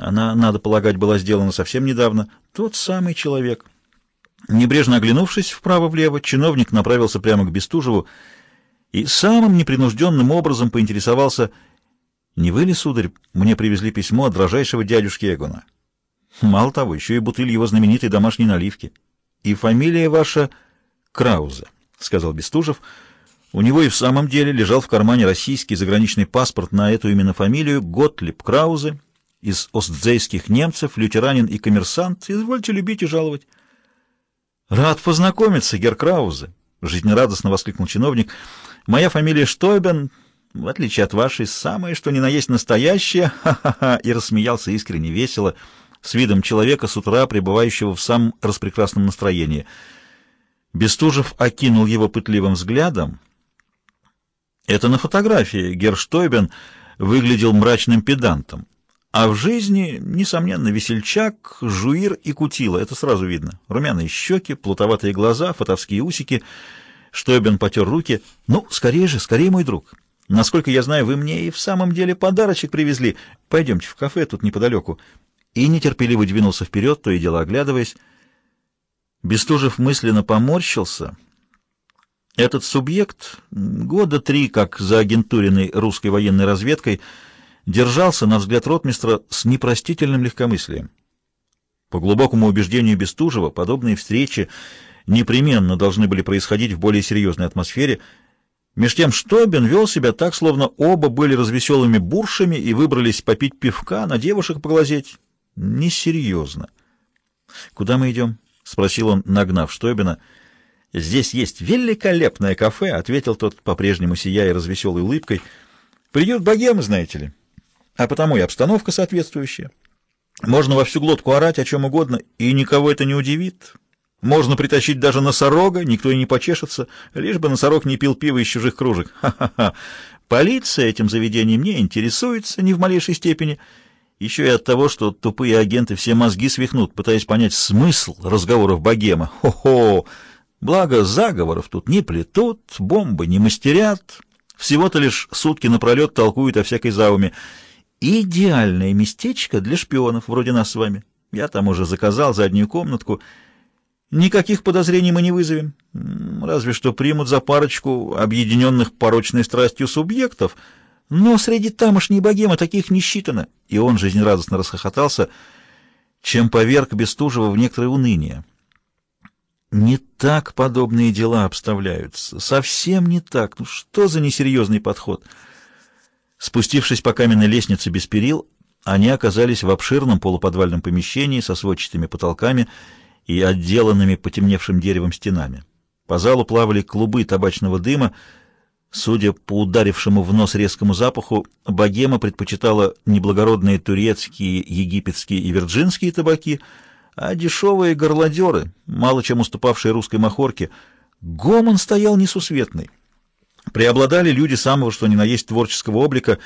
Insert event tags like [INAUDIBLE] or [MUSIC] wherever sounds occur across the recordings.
Она, надо полагать, была сделана совсем недавно. Тот самый человек. Небрежно оглянувшись вправо-влево, чиновник направился прямо к Бестужеву и самым непринужденным образом поинтересовался, «Не вы ли, сударь, мне привезли письмо от дрожайшего дядюшки Эгона? Мало того, еще и бутыль его знаменитой домашней наливки. И фамилия ваша Краузе», — сказал Бестужев, — у него и в самом деле лежал в кармане российский заграничный паспорт на эту именно фамилию Готлиб Краузе, из остзейских немцев, лютеранин и коммерсант. Извольте любить и жаловать. «Рад познакомиться, Гер Краузе!» — жизнерадостно воскликнул чиновник. «Моя фамилия Штойбен, в отличие от вашей, самая что ни на есть настоящая!» [LAUGHS] Ха-ха-ха! И рассмеялся искренне весело, с видом человека с утра, пребывающего в самом распрекрасном настроении. Бестужев окинул его пытливым взглядом — это на фотографии Герштойбен выглядел мрачным педантом. А в жизни, несомненно, весельчак, жуир и кутила. Это сразу видно. Румяные щеки, плутоватые глаза, фотовские усики. Штойбен потер руки. «Ну, скорее же, скорее, мой друг. Насколько я знаю, вы мне и в самом деле подарочек привезли. Пойдемте в кафе, тут неподалеку». И нетерпеливо двинулся вперед, то и дело оглядываясь. Бестужев мысленно поморщился — этот субъект, года три как за агентуриной русской военной разведкой, держался, на взгляд ротмистра, с непростительным легкомыслием. По глубокому убеждению Бестужева, подобные встречи непременно должны были происходить в более серьезной атмосфере. Меж тем Штобин вел себя так, словно оба были развеселыми буршами и выбрались попить пивка, на девушек поглазеть. Несерьезно. «Куда мы идем?» — спросил он, нагнав Штобина — «Здесь есть великолепное кафе», — ответил тот, по-прежнему сияя развеселой улыбкой. «Придет богема, знаете ли, а потому и обстановка соответствующая. Можно во всю глотку орать о чем угодно, и никого это не удивит. Можно притащить даже носорога, никто и не почешется, лишь бы носорог не пил пиво из чужих кружек. Ха-ха-ха! Полиция этим заведением не интересуется ни в малейшей степени» еще и от того, что тупые агенты все мозги свихнут, пытаясь понять смысл разговоров богема. Хо-хо! Благо, заговоров тут не плетут, бомбы не мастерят, всего-то лишь сутки напролет толкуют о всякой зауме. Идеальное местечко для шпионов, вроде нас с вами. Я там уже заказал заднюю комнатку. Никаких подозрений мы не вызовем. Разве что примут за парочку объединенных порочной страстью субъектов. Но среди тамошней богемы таких не считано. И он жизнерадостно расхохотался, чем поверг Бестужева в некоторое уныние. Не так подобные дела обставляются. Совсем не так. Ну что за несерьезный подход? Спустившись по каменной лестнице без перил, они оказались в обширном полуподвальном помещении со сводчатыми потолками и отделанными потемневшим деревом стенами. По залу плавали клубы табачного дыма. Судя по ударившему в нос резкому запаху, богема предпочитала неблагородные турецкие, египетские и вирджинские табаки — а дешевые горлодеры, мало чем уступавшие русской махорке, гомон стоял несусветный. Преобладали люди самого что ни на есть творческого облика,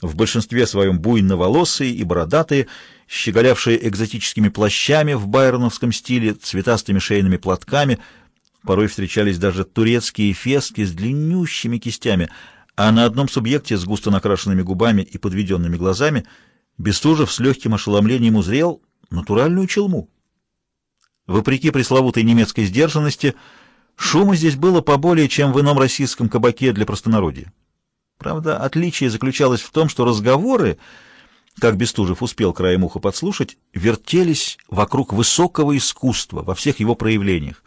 в большинстве своем буйноволосые и бородатые, щеголявшие экзотическими плащами в байроновском стиле, цветастыми шейными платками. Порой встречались даже турецкие фески с длиннющими кистями, а на одном субъекте с густо накрашенными губами и подведенными глазами Бестужев с легким ошеломлением узрел натуральную челму. Вопреки пресловутой немецкой сдержанности, шума здесь было поболее, чем в ином российском кабаке для простонародья. Правда, отличие заключалось в том, что разговоры, как Бестужев успел краем уха подслушать, вертелись вокруг высокого искусства во всех его проявлениях.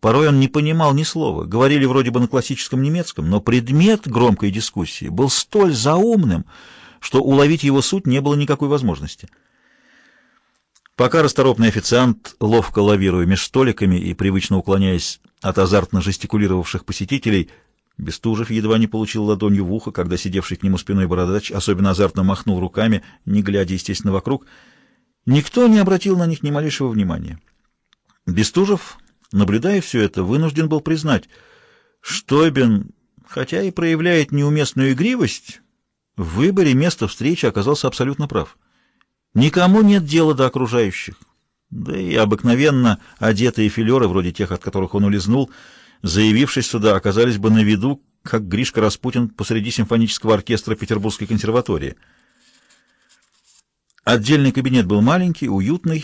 Порой он не понимал ни слова, говорили вроде бы на классическом немецком, но предмет громкой дискуссии был столь заумным, что уловить его суть не было никакой возможности. Пока расторопный официант, ловко лавируя меж столиками и привычно уклоняясь от азартно жестикулировавших посетителей, Бестужев едва не получил ладонью в ухо, когда сидевший к нему спиной бородач особенно азартно махнул руками, не глядя, естественно, вокруг. Никто не обратил на них ни малейшего внимания. Бестужев, наблюдая все это, вынужден был признать, что Эбен, хотя и проявляет неуместную игривость, в выборе места встречи оказался абсолютно прав. Никому нет дела до окружающих. Да и обыкновенно одетые филеры, вроде тех, от которых он улизнул, заявившись сюда, оказались бы на виду, как Гришка Распутин посреди симфонического оркестра Петербургской консерватории. Отдельный кабинет был маленький, уютный,